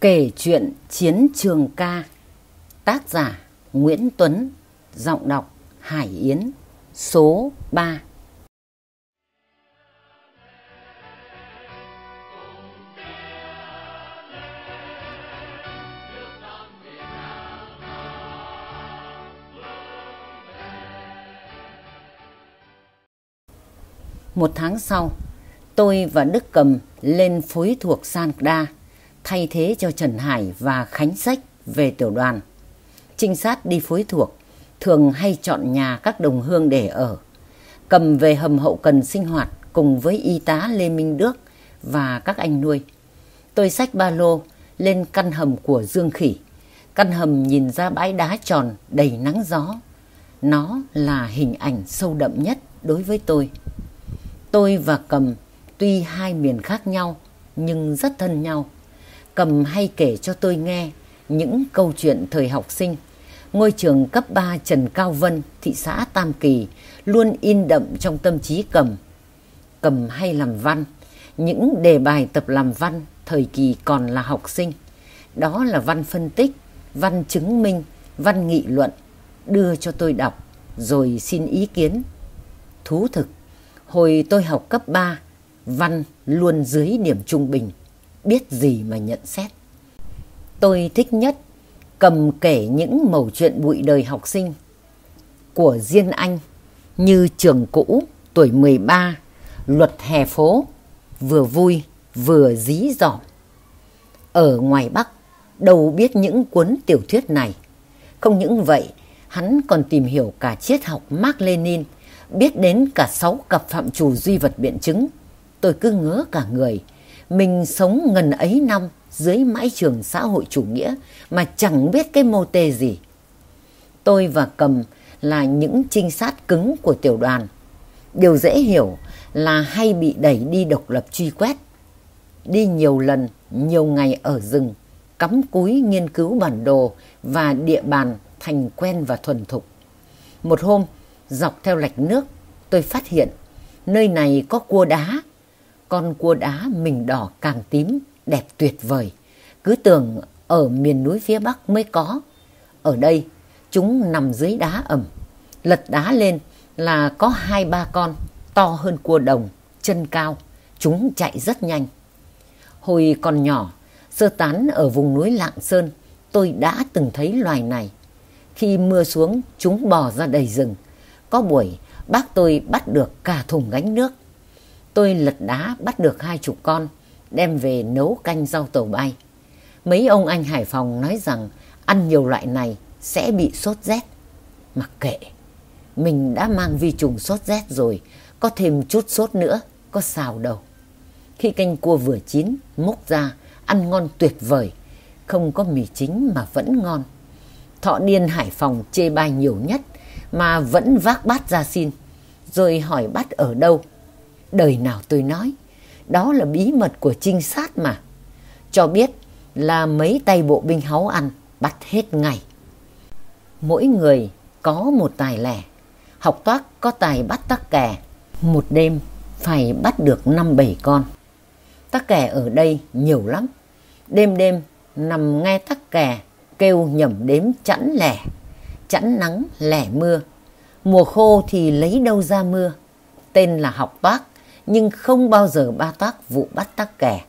Kể chuyện Chiến Trường Ca. Tác giả Nguyễn Tuấn. Giọng đọc Hải Yến. Số 3 Một tháng sau, tôi và Đức Cầm lên phối thuộc San Đa thay thế cho Trần Hải và Khánh Sách về tiểu đoàn. Trinh sát đi phối thuộc, thường hay chọn nhà các đồng hương để ở. Cầm về hầm hậu cần sinh hoạt cùng với y tá Lê Minh Đức và các anh nuôi. Tôi xách ba lô lên căn hầm của Dương Khỉ. Căn hầm nhìn ra bãi đá tròn đầy nắng gió. Nó là hình ảnh sâu đậm nhất đối với tôi. Tôi và Cầm tuy hai miền khác nhau nhưng rất thân nhau. Cầm hay kể cho tôi nghe những câu chuyện thời học sinh. Ngôi trường cấp 3 Trần Cao Vân, thị xã Tam Kỳ luôn in đậm trong tâm trí Cầm. Cầm hay làm văn, những đề bài tập làm văn thời kỳ còn là học sinh. Đó là văn phân tích, văn chứng minh, văn nghị luận, đưa cho tôi đọc, rồi xin ý kiến. Thú thực, hồi tôi học cấp 3, văn luôn dưới điểm trung bình biết gì mà nhận xét. Tôi thích nhất cầm kể những mẩu chuyện bụi đời học sinh của Diên Anh như trường cũ tuổi 13, luật hè phố, vừa vui vừa dí dỏm. Ở ngoài Bắc, đâu biết những cuốn tiểu thuyết này. Không những vậy, hắn còn tìm hiểu cả triết học Mark Lenin, biết đến cả sáu cặp phạm trù duy vật biện chứng. Tôi cứ ngỡ cả người, mình sống ngần ấy năm dưới mãi trường xã hội chủ nghĩa mà chẳng biết cái mô tê gì. Tôi và Cầm là những trinh sát cứng của tiểu đoàn. Điều dễ hiểu là hay bị đẩy đi độc lập truy quét. Đi nhiều lần, nhiều ngày ở rừng, cắm cúi nghiên cứu bản đồ và địa bàn thành quen và thuần thục. Một hôm, dọc theo lạch nước, tôi phát hiện nơi này có cua đá con cua đá mình đỏ càng tím, đẹp tuyệt vời. Cứ tưởng ở miền núi phía Bắc mới có. Ở đây, chúng nằm dưới đá ẩm. Lật đá lên là có hai ba con, to hơn cua đồng, chân cao. Chúng chạy rất nhanh. Hồi còn nhỏ, sơ tán ở vùng núi Lạng Sơn, tôi đã từng thấy loài này. Khi mưa xuống, chúng bò ra đầy rừng. Có buổi, bác tôi bắt được cả thùng gánh nước tôi lật đá bắt được hai chục con, đem về nấu canh rau tàu bay. Mấy ông anh Hải Phòng nói rằng ăn nhiều loại này sẽ bị sốt rét. Mặc kệ, mình đã mang vi trùng sốt rét rồi, có thêm chút sốt nữa, có xào đâu. Khi canh cua vừa chín, múc ra, ăn ngon tuyệt vời, không có mì chính mà vẫn ngon. Thọ điên Hải Phòng chê bai nhiều nhất mà vẫn vác bát ra xin, rồi hỏi bát ở đâu Đời nào tôi nói, đó là bí mật của trinh sát mà. Cho biết là mấy tay bộ binh háu ăn, bắt hết ngày. Mỗi người có một tài lẻ, học toác có tài bắt tắc kè. Một đêm phải bắt được năm bảy con. Tắc kè ở đây nhiều lắm. Đêm đêm nằm nghe tắc kè kêu nhẩm đếm chẵn lẻ, chẵn nắng lẻ mưa. Mùa khô thì lấy đâu ra mưa. Tên là học toác nhưng không bao giờ ba tác vụ bắt tắc kè.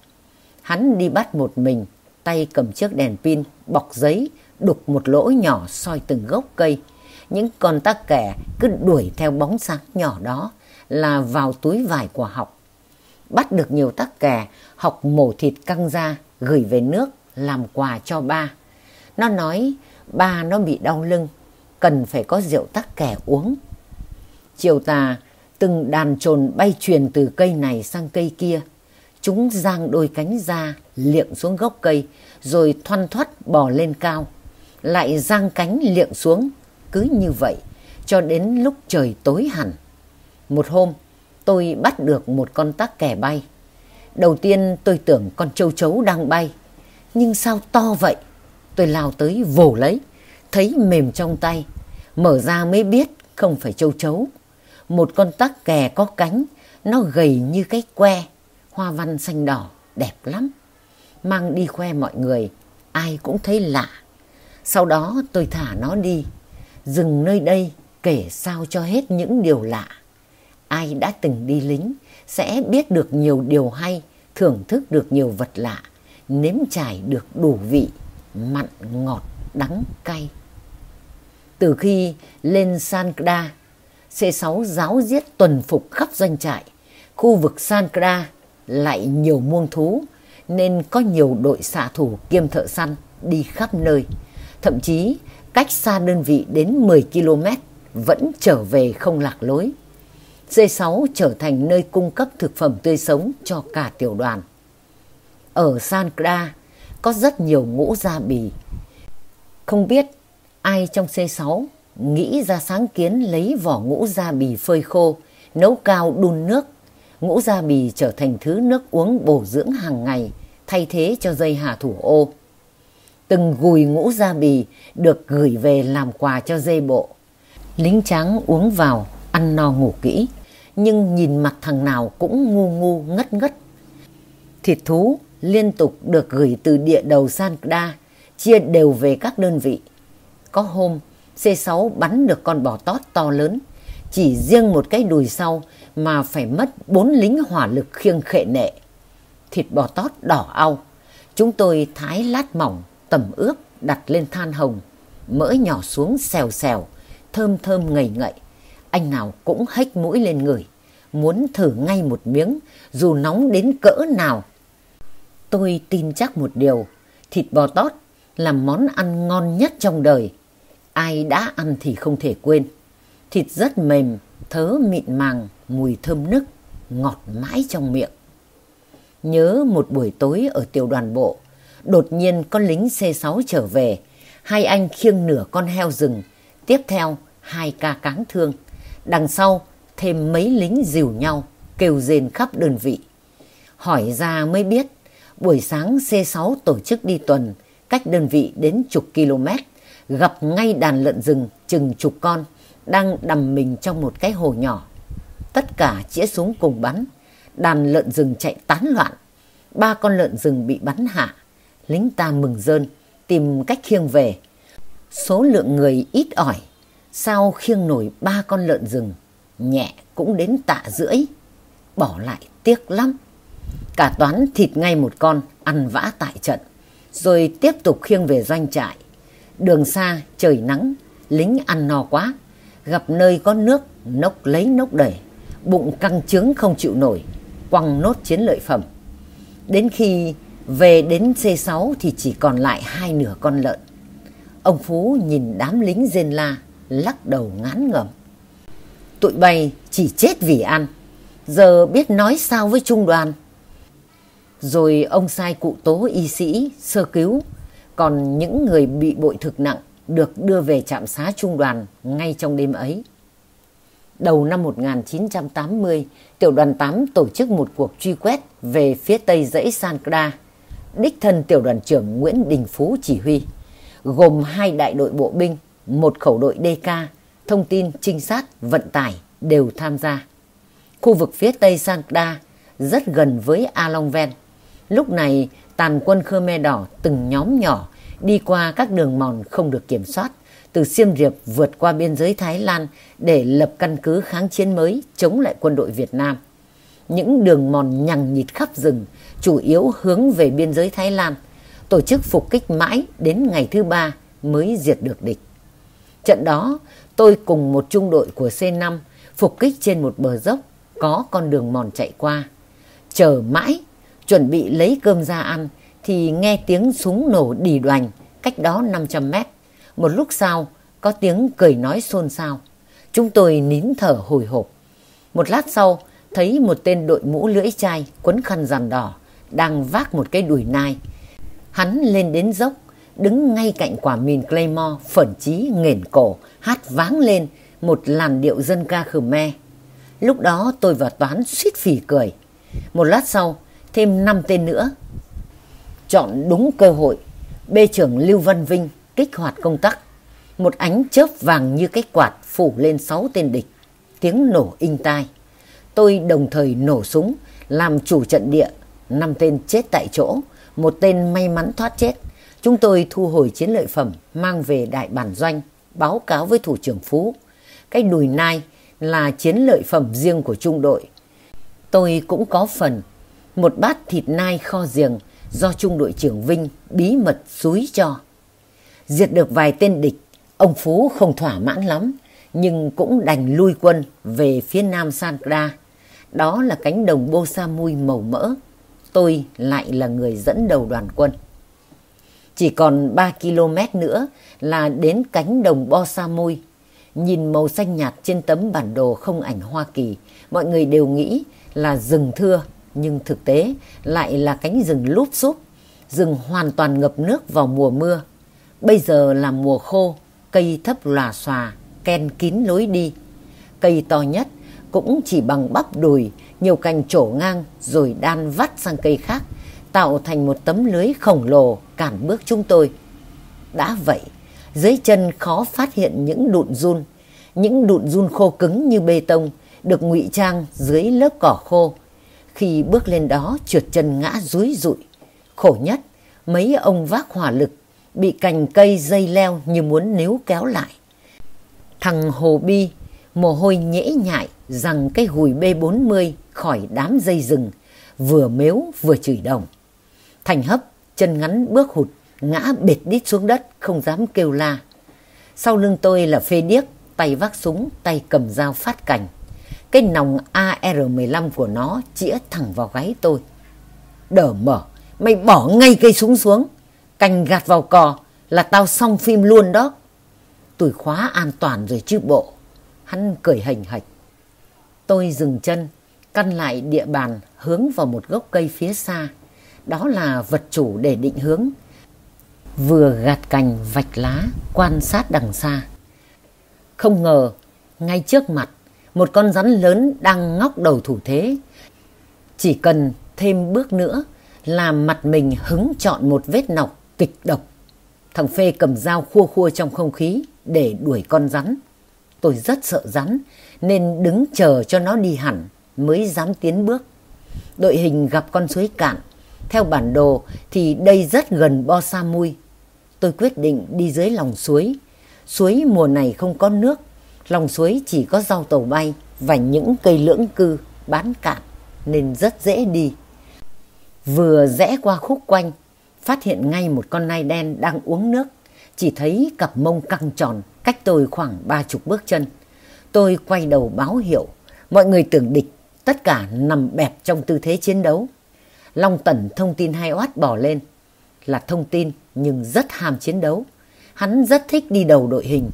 Hắn đi bắt một mình, tay cầm chiếc đèn pin, bọc giấy, đục một lỗ nhỏ soi từng gốc cây. Những con tắc kè cứ đuổi theo bóng sáng nhỏ đó là vào túi vải của học. Bắt được nhiều tắc kè, học mổ thịt căng ra, gửi về nước làm quà cho ba. Nó nói ba nó bị đau lưng, cần phải có rượu tắc kè uống. Chiều tà, Từng đàn trồn bay truyền từ cây này sang cây kia. Chúng giang đôi cánh ra, liệng xuống gốc cây, rồi thoăn thoắt bò lên cao. Lại giang cánh liệng xuống, cứ như vậy, cho đến lúc trời tối hẳn. Một hôm, tôi bắt được một con tắc kè bay. Đầu tiên tôi tưởng con châu chấu đang bay. Nhưng sao to vậy? Tôi lao tới vồ lấy, thấy mềm trong tay. Mở ra mới biết không phải châu chấu một con tắc kè có cánh, nó gầy như cái que, hoa văn xanh đỏ, đẹp lắm. mang đi khoe mọi người, ai cũng thấy lạ. Sau đó tôi thả nó đi, dừng nơi đây kể sao cho hết những điều lạ. Ai đã từng đi lính sẽ biết được nhiều điều hay, thưởng thức được nhiều vật lạ, nếm trải được đủ vị, mặn, ngọt, đắng, cay. Từ khi lên Sankra, C6 giáo giết tuần phục khắp doanh trại, khu vực Sankra lại nhiều muông thú nên có nhiều đội xạ thủ kiêm thợ săn đi khắp nơi. Thậm chí cách xa đơn vị đến 10 km vẫn trở về không lạc lối. C6 trở thành nơi cung cấp thực phẩm tươi sống cho cả tiểu đoàn. Ở Sankra có rất nhiều ngũ gia bì. Không biết ai trong C6 nghĩ ra sáng kiến lấy vỏ ngũ gia bì phơi khô, nấu cao đun nước. Ngũ gia bì trở thành thứ nước uống bổ dưỡng hàng ngày, thay thế cho dây hà thủ ô. Từng gùi ngũ gia bì được gửi về làm quà cho dây bộ. Lính trắng uống vào, ăn no ngủ kỹ, nhưng nhìn mặt thằng nào cũng ngu ngu ngất ngất. Thịt thú liên tục được gửi từ địa đầu San Đa, chia đều về các đơn vị. Có hôm, C6 bắn được con bò tót to lớn, chỉ riêng một cái đùi sau mà phải mất bốn lính hỏa lực khiêng khệ nệ. Thịt bò tót đỏ au, chúng tôi thái lát mỏng, tẩm ướp, đặt lên than hồng, mỡ nhỏ xuống xèo xèo, thơm thơm ngậy ngậy. Anh nào cũng hách mũi lên người, muốn thử ngay một miếng, dù nóng đến cỡ nào. Tôi tin chắc một điều, thịt bò tót là món ăn ngon nhất trong đời. Ai đã ăn thì không thể quên. Thịt rất mềm, thớ mịn màng, mùi thơm nức, ngọt mãi trong miệng. Nhớ một buổi tối ở tiểu đoàn bộ, đột nhiên con lính C6 trở về, hai anh khiêng nửa con heo rừng, tiếp theo hai ca cáng thương, đằng sau thêm mấy lính dìu nhau, kêu rên khắp đơn vị. Hỏi ra mới biết, buổi sáng C6 tổ chức đi tuần, cách đơn vị đến chục km, gặp ngay đàn lợn rừng chừng chục con, đang đầm mình trong một cái hồ nhỏ. Tất cả chĩa súng cùng bắn, đàn lợn rừng chạy tán loạn. Ba con lợn rừng bị bắn hạ, lính ta mừng rơn, tìm cách khiêng về. Số lượng người ít ỏi, sao khiêng nổi ba con lợn rừng, nhẹ cũng đến tạ rưỡi, bỏ lại tiếc lắm. Cả toán thịt ngay một con, ăn vã tại trận, rồi tiếp tục khiêng về doanh trại. Đường xa, trời nắng, lính ăn no quá, gặp nơi có nước, nốc lấy nốc đẩy, bụng căng trướng không chịu nổi, quăng nốt chiến lợi phẩm. Đến khi về đến C6 thì chỉ còn lại hai nửa con lợn. Ông Phú nhìn đám lính rên la, lắc đầu ngán ngẩm. Tụi bay chỉ chết vì ăn, giờ biết nói sao với trung đoàn. Rồi ông sai cụ tố y sĩ sơ cứu, còn những người bị bội thực nặng được đưa về trạm xá trung đoàn ngay trong đêm ấy. Đầu năm 1980, tiểu đoàn 8 tổ chức một cuộc truy quét về phía tây dãy Sankra. Đích thân tiểu đoàn trưởng Nguyễn Đình Phú chỉ huy, gồm hai đại đội bộ binh, một khẩu đội DK, thông tin, trinh sát, vận tải đều tham gia. Khu vực phía tây Sankra rất gần với A Long Ven. Lúc này, tàn quân Khmer Đỏ từng nhóm nhỏ đi qua các đường mòn không được kiểm soát, từ Siem Reap vượt qua biên giới Thái Lan để lập căn cứ kháng chiến mới chống lại quân đội Việt Nam. Những đường mòn nhằng nhịt khắp rừng, chủ yếu hướng về biên giới Thái Lan, tổ chức phục kích mãi đến ngày thứ ba mới diệt được địch. Trận đó, tôi cùng một trung đội của C5 phục kích trên một bờ dốc có con đường mòn chạy qua. Chờ mãi, chuẩn bị lấy cơm ra ăn thì nghe tiếng súng nổ đì đoành cách đó 500 mét. Một lúc sau, có tiếng cười nói xôn xao. Chúng tôi nín thở hồi hộp. Một lát sau, thấy một tên đội mũ lưỡi chai quấn khăn rằn đỏ đang vác một cái đùi nai. Hắn lên đến dốc, đứng ngay cạnh quả mìn Claymore phẩn chí nghển cổ, hát váng lên một làn điệu dân ca Khmer. Lúc đó tôi và Toán suýt phì cười. Một lát sau, thêm 5 tên nữa. Chọn đúng cơ hội, bê trưởng Lưu Văn Vinh kích hoạt công tắc. Một ánh chớp vàng như cái quạt phủ lên sáu tên địch. Tiếng nổ inh tai. Tôi đồng thời nổ súng, làm chủ trận địa. Năm tên chết tại chỗ, một tên may mắn thoát chết. Chúng tôi thu hồi chiến lợi phẩm, mang về đại bản doanh, báo cáo với thủ trưởng Phú. Cái đùi nai là chiến lợi phẩm riêng của trung đội. Tôi cũng có phần, một bát thịt nai kho giềng do trung đội trưởng Vinh bí mật xúi cho. Diệt được vài tên địch, ông Phú không thỏa mãn lắm, nhưng cũng đành lui quân về phía nam Sankra. Đó là cánh đồng Bô Sa Mui màu mỡ. Tôi lại là người dẫn đầu đoàn quân. Chỉ còn 3 km nữa là đến cánh đồng Bo Sa Mui. Nhìn màu xanh nhạt trên tấm bản đồ không ảnh Hoa Kỳ, mọi người đều nghĩ là rừng thưa, nhưng thực tế lại là cánh rừng lúp xúp, rừng hoàn toàn ngập nước vào mùa mưa. Bây giờ là mùa khô, cây thấp lòa xòa, ken kín lối đi. Cây to nhất cũng chỉ bằng bắp đùi, nhiều cành trổ ngang rồi đan vắt sang cây khác, tạo thành một tấm lưới khổng lồ cản bước chúng tôi. Đã vậy, dưới chân khó phát hiện những đụn run, những đụn run khô cứng như bê tông được ngụy trang dưới lớp cỏ khô. Khi bước lên đó trượt chân ngã rúi rụi. Khổ nhất, mấy ông vác hỏa lực bị cành cây dây leo như muốn níu kéo lại. Thằng Hồ Bi, mồ hôi nhễ nhại rằng cái hùi B40 khỏi đám dây rừng, vừa mếu vừa chửi đồng. Thành hấp, chân ngắn bước hụt, ngã bệt đít xuống đất, không dám kêu la. Sau lưng tôi là phê điếc, tay vác súng, tay cầm dao phát cảnh. Cái nòng AR-15 của nó chĩa thẳng vào gáy tôi. Đỡ mở, mày bỏ ngay cây súng xuống, cành gạt vào cò là tao xong phim luôn đó. Tôi khóa an toàn rồi chứ bộ. Hắn cười hình hạch. Tôi dừng chân, căn lại địa bàn hướng vào một gốc cây phía xa. Đó là vật chủ để định hướng. Vừa gạt cành vạch lá, quan sát đằng xa. Không ngờ, ngay trước mặt, một con rắn lớn đang ngóc đầu thủ thế. Chỉ cần thêm bước nữa là mặt mình hứng chọn một vết nọc kịch độc. Thằng Phê cầm dao khua khua trong không khí để đuổi con rắn. Tôi rất sợ rắn, nên đứng chờ cho nó đi hẳn mới dám tiến bước. Đội hình gặp con suối cạn. Theo bản đồ thì đây rất gần Bo Sa Mui. Tôi quyết định đi dưới lòng suối. Suối mùa này không có nước. Lòng suối chỉ có rau tàu bay và những cây lưỡng cư bán cạn nên rất dễ đi. Vừa rẽ qua khúc quanh, phát hiện ngay một con nai đen đang uống nước. Chỉ thấy cặp mông căng tròn cách tôi khoảng ba chục bước chân. Tôi quay đầu báo hiệu, mọi người tưởng địch, tất cả nằm bẹp trong tư thế chiến đấu. Long Tẩn thông tin hai oát bỏ lên, là thông tin nhưng rất ham chiến đấu. Hắn rất thích đi đầu đội hình.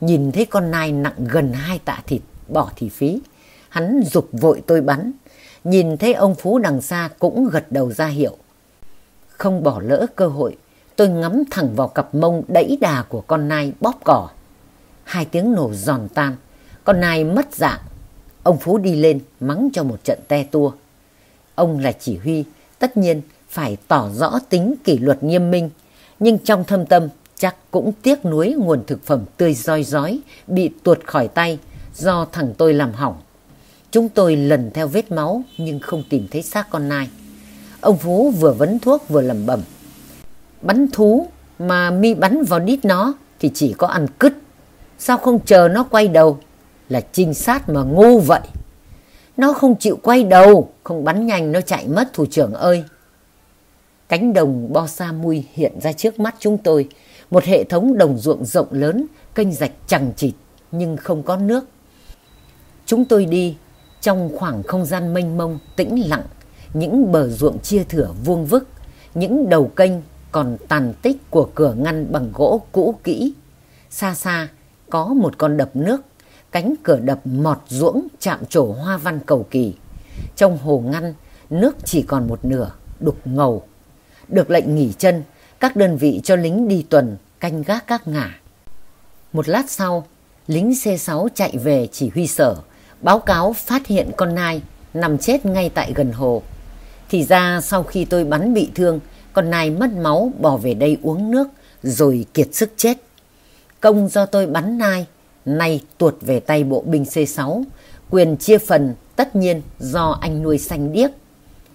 Nhìn thấy con nai nặng gần hai tạ thịt, bỏ thì phí. Hắn dục vội tôi bắn. Nhìn thấy ông Phú đằng xa cũng gật đầu ra hiệu. Không bỏ lỡ cơ hội, tôi ngắm thẳng vào cặp mông đẫy đà của con nai bóp cỏ. Hai tiếng nổ giòn tan, con nai mất dạng. Ông Phú đi lên mắng cho một trận te tua. Ông là chỉ huy, tất nhiên phải tỏ rõ tính kỷ luật nghiêm minh. Nhưng trong thâm tâm chắc cũng tiếc nuối nguồn thực phẩm tươi roi rói bị tuột khỏi tay do thằng tôi làm hỏng. Chúng tôi lần theo vết máu nhưng không tìm thấy xác con nai. Ông Phú vừa vấn thuốc vừa lẩm bẩm. Bắn thú mà mi bắn vào đít nó thì chỉ có ăn cứt. Sao không chờ nó quay đầu? Là trinh sát mà ngu vậy. Nó không chịu quay đầu, không bắn nhanh nó chạy mất thủ trưởng ơi. Cánh đồng Bo Sa Mui hiện ra trước mắt chúng tôi. Một hệ thống đồng ruộng rộng lớn, kênh rạch chẳng chịt nhưng không có nước. Chúng tôi đi trong khoảng không gian mênh mông, tĩnh lặng những bờ ruộng chia thửa vuông vức, những đầu kênh còn tàn tích của cửa ngăn bằng gỗ cũ kỹ. Xa xa có một con đập nước, cánh cửa đập mọt ruỗng chạm trổ hoa văn cầu kỳ. Trong hồ ngăn, nước chỉ còn một nửa, đục ngầu. Được lệnh nghỉ chân, các đơn vị cho lính đi tuần, canh gác các ngả. Một lát sau, lính C6 chạy về chỉ huy sở, báo cáo phát hiện con nai nằm chết ngay tại gần hồ. Thì ra sau khi tôi bắn bị thương, con nai mất máu bỏ về đây uống nước rồi kiệt sức chết. Công do tôi bắn nai, nay tuột về tay bộ binh C6, quyền chia phần tất nhiên do anh nuôi xanh điếc.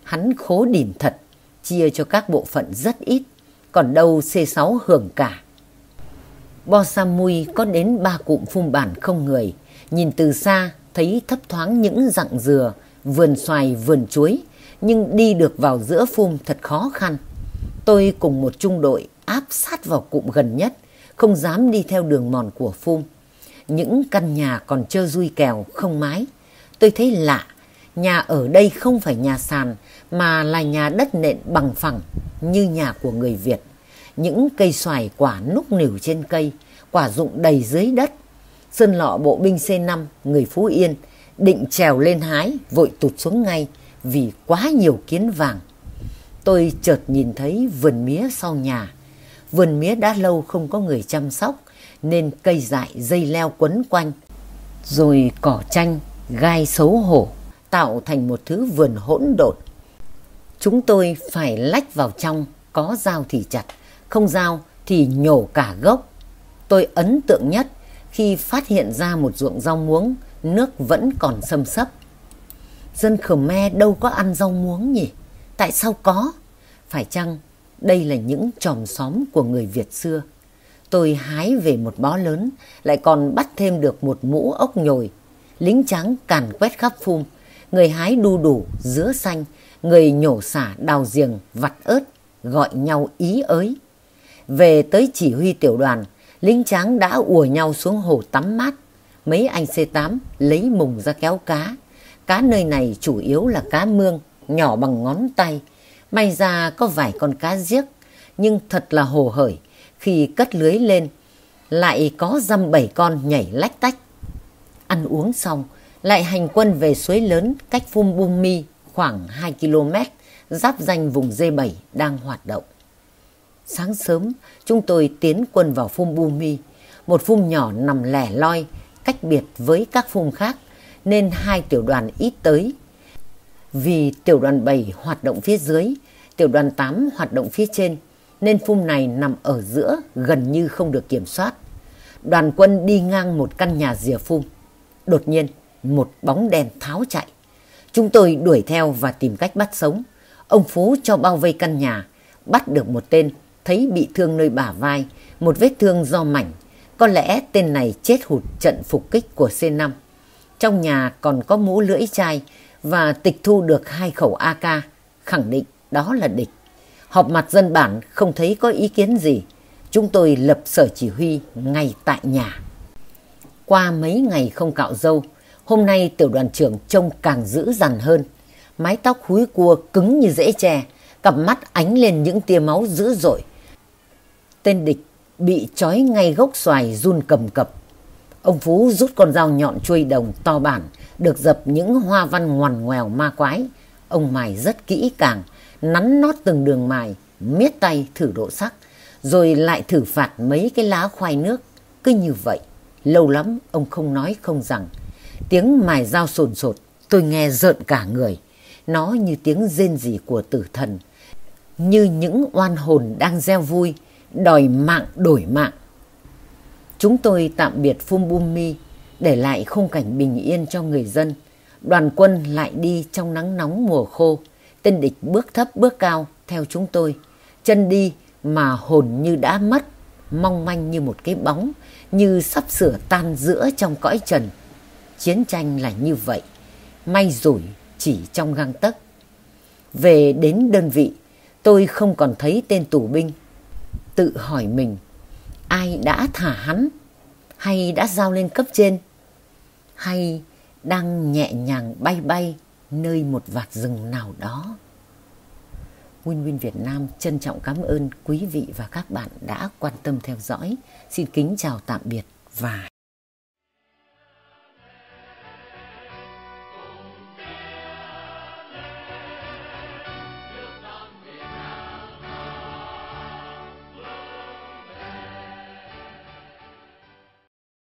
Hắn khố đỉn thật, chia cho các bộ phận rất ít, còn đâu C6 hưởng cả. Bo Samui có đến ba cụm phun bản không người, nhìn từ xa thấy thấp thoáng những rặng dừa, vườn xoài, vườn chuối, nhưng đi được vào giữa phum thật khó khăn. Tôi cùng một trung đội áp sát vào cụm gần nhất, không dám đi theo đường mòn của phum. Những căn nhà còn trơ rui kèo, không mái. Tôi thấy lạ, nhà ở đây không phải nhà sàn mà là nhà đất nện bằng phẳng như nhà của người Việt. Những cây xoài quả núc nỉu trên cây, quả rụng đầy dưới đất. Sơn lọ bộ binh C5, người Phú Yên, định trèo lên hái, vội tụt xuống ngay vì quá nhiều kiến vàng. Tôi chợt nhìn thấy vườn mía sau nhà. Vườn mía đã lâu không có người chăm sóc, nên cây dại dây leo quấn quanh. Rồi cỏ chanh, gai xấu hổ, tạo thành một thứ vườn hỗn độn. Chúng tôi phải lách vào trong, có dao thì chặt, không dao thì nhổ cả gốc. Tôi ấn tượng nhất khi phát hiện ra một ruộng rau muống, nước vẫn còn xâm sấp. Dân Khmer đâu có ăn rau muống nhỉ? Tại sao có? Phải chăng đây là những tròm xóm của người Việt xưa? Tôi hái về một bó lớn, lại còn bắt thêm được một mũ ốc nhồi. Lính trắng càn quét khắp phum, người hái đu đủ, dứa xanh, người nhổ xả đào giềng, vặt ớt, gọi nhau ý ới. Về tới chỉ huy tiểu đoàn, lính trắng đã ùa nhau xuống hồ tắm mát. Mấy anh C8 lấy mùng ra kéo cá. Cá nơi này chủ yếu là cá mương, nhỏ bằng ngón tay. May ra có vài con cá giếc, nhưng thật là hồ hởi khi cất lưới lên. Lại có dăm bảy con nhảy lách tách. Ăn uống xong, lại hành quân về suối lớn cách Phum Bum Mi khoảng 2 km, giáp danh vùng D7 đang hoạt động. Sáng sớm, chúng tôi tiến quân vào Phum Bum Mi, một phum nhỏ nằm lẻ loi, cách biệt với các phum khác, nên hai tiểu đoàn ít tới. Vì tiểu đoàn 7 hoạt động phía dưới, tiểu đoàn 8 hoạt động phía trên, nên phum này nằm ở giữa gần như không được kiểm soát. Đoàn quân đi ngang một căn nhà rìa phum. Đột nhiên, một bóng đen tháo chạy. Chúng tôi đuổi theo và tìm cách bắt sống. Ông Phú cho bao vây căn nhà, bắt được một tên, thấy bị thương nơi bả vai, một vết thương do mảnh. Có lẽ tên này chết hụt trận phục kích của C5. Trong nhà còn có mũ lưỡi chai và tịch thu được hai khẩu AK, khẳng định đó là địch. Họp mặt dân bản không thấy có ý kiến gì. Chúng tôi lập sở chỉ huy ngay tại nhà. Qua mấy ngày không cạo dâu, hôm nay tiểu đoàn trưởng trông càng dữ dằn hơn. Mái tóc húi cua cứng như rễ tre, cặp mắt ánh lên những tia máu dữ dội. Tên địch bị trói ngay gốc xoài run cầm cập. Ông Phú rút con dao nhọn chuôi đồng to bản, được dập những hoa văn ngoằn ngoèo ma quái. Ông mài rất kỹ càng, nắn nót từng đường mài, miết tay thử độ sắc, rồi lại thử phạt mấy cái lá khoai nước. Cứ như vậy, lâu lắm ông không nói không rằng. Tiếng mài dao sồn sột, tôi nghe rợn cả người. Nó như tiếng rên rỉ của tử thần, như những oan hồn đang gieo vui, đòi mạng đổi mạng. Chúng tôi tạm biệt Phum mi để lại khung cảnh bình yên cho người dân. Đoàn quân lại đi trong nắng nóng mùa khô. Tên địch bước thấp bước cao theo chúng tôi. Chân đi mà hồn như đã mất, mong manh như một cái bóng, như sắp sửa tan giữa trong cõi trần. Chiến tranh là như vậy, may rủi chỉ trong găng tấc. Về đến đơn vị, tôi không còn thấy tên tù binh. Tự hỏi mình, ai đã thả hắn? Hay đã giao lên cấp trên? Hay đang nhẹ nhàng bay bay nơi một vạt rừng nào đó? Win Win Việt Nam trân trọng cảm ơn quý vị và các bạn đã quan tâm theo dõi. Xin kính chào tạm biệt và